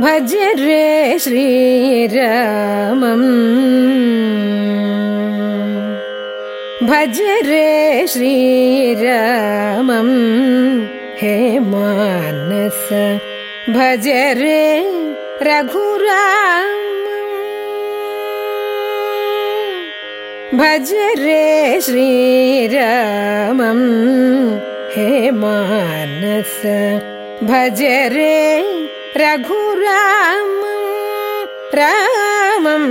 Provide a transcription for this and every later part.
भज रे श्रीरामम्। भज रे श्रीरामम्। हे मानस भज रे रघुराम। भज रे श्रीरामम्। हे मानस भज रे रघुराम रामम्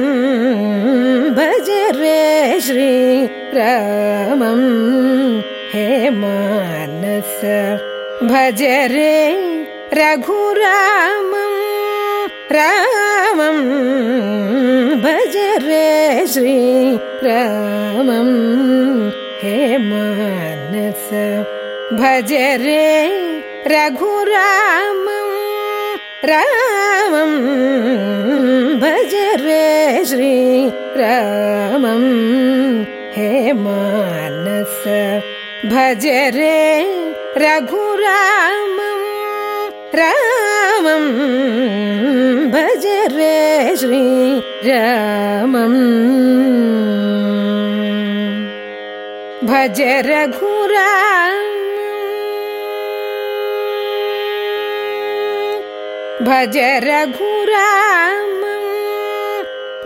भज रे श्रीरामम् हे मानस भज रे रघुरामम् रामम् भज रे श्रीरामम् हे मानस भज रे रघुरामम् रामम् भज रे श्रीरामम् हे मानस भज रे रघुरामम् रामम् भज रे श्रीरामम् भज रघुराम भज रघुराम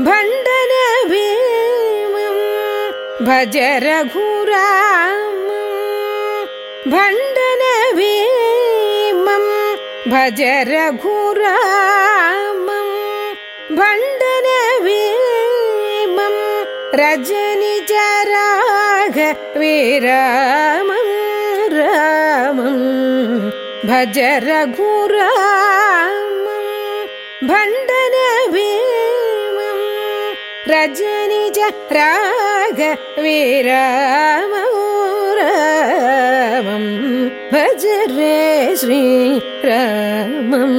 भण्डन भीमम् भज रघुराम भण्डन भीमम् भज रघुरामम् भण्डन भीमम् रजनि राघ विरामम् रामम् भज रघुरामम् भण्डन भीमम् रजनि राघ विरामम् रामम् भज रे श्रीरामम्।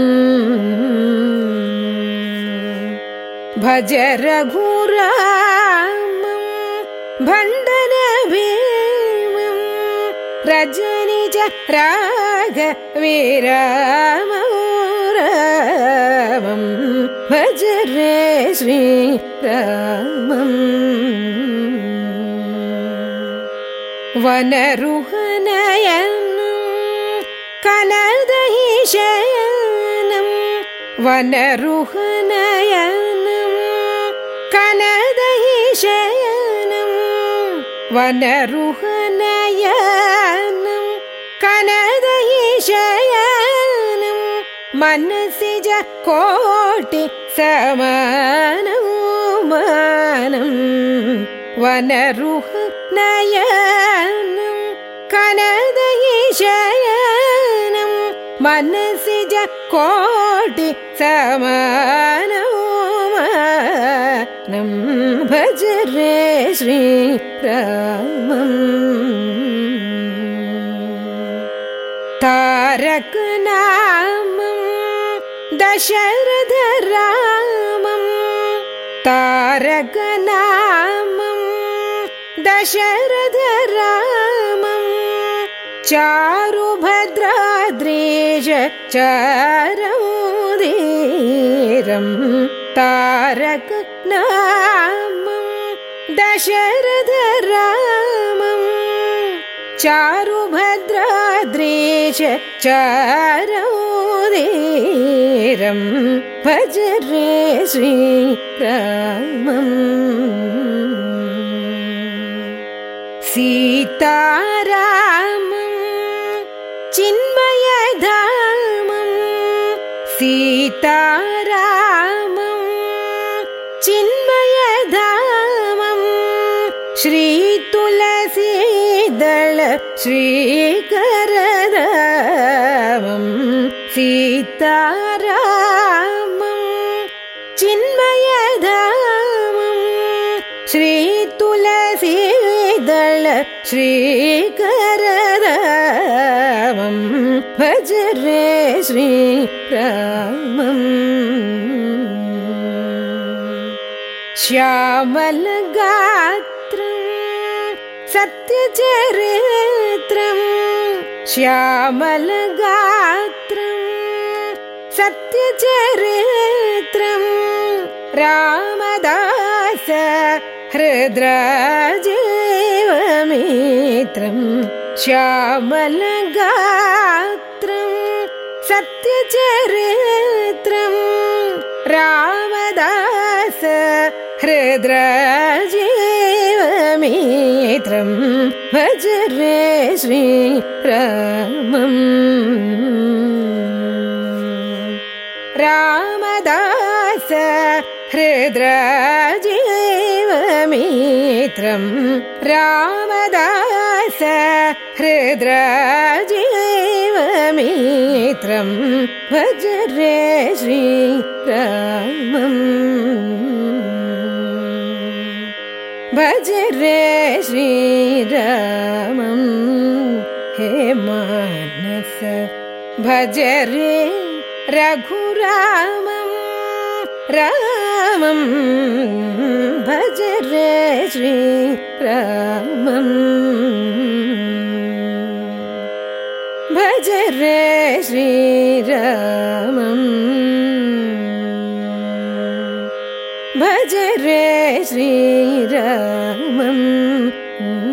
भज रघुरामम् भण्डन भीमम् रजनि राघ विरामम् रामम् भज रे श्रीरामम् वनरुहनयनम् कनदहि शयनम् वनरुहनयनम् कनदहि मनसि ज कोटि समानम् मानम् वनरुह नयनम् कनदहि शयनम् मनसि ज कोटि समानम् मानम् भज रे श्रीरामम् तारक नामम् दशरथ रामम् तारक नामम् दशरथ रामम् चारुभद्राद्रेश चारमुदीरम् तारक नामम् दशरथ रामम् चारुभद्राद्रेश चारमुदीरम् भज रे श्रीरामम् सीतारामम् चिन्मयधामम् सीतारामम् चिन्मयधामम् श्रीतुलसीदळ श्रीकरधामम् सीतारामम् चिन्मयधामम् श्रीतुलसीदळ श्रीकरधामम् भज रे श्रीरामम्। श्यामलगात्रम् सत्यचरित्रम् श्यामलगात्रम् सत्यचरित्रम् रामदास हृद्राजीवमित्रम् श्यामलगात्रम् सत्यचरित्रम् रामदास हृद्राजीवमित्रम् भज रे श्रीरामम् रामदास हृद्राजीवमित्रम्। रामदास हृद्राजीवमित्रम्। भज रे श्रीरामम् भज रे श्रीरामम्। हे मानस भज रे रघुरामम्। रामम् भज रे श्रीरामम्। भज रे श्रीरामम् श्रीरामम्।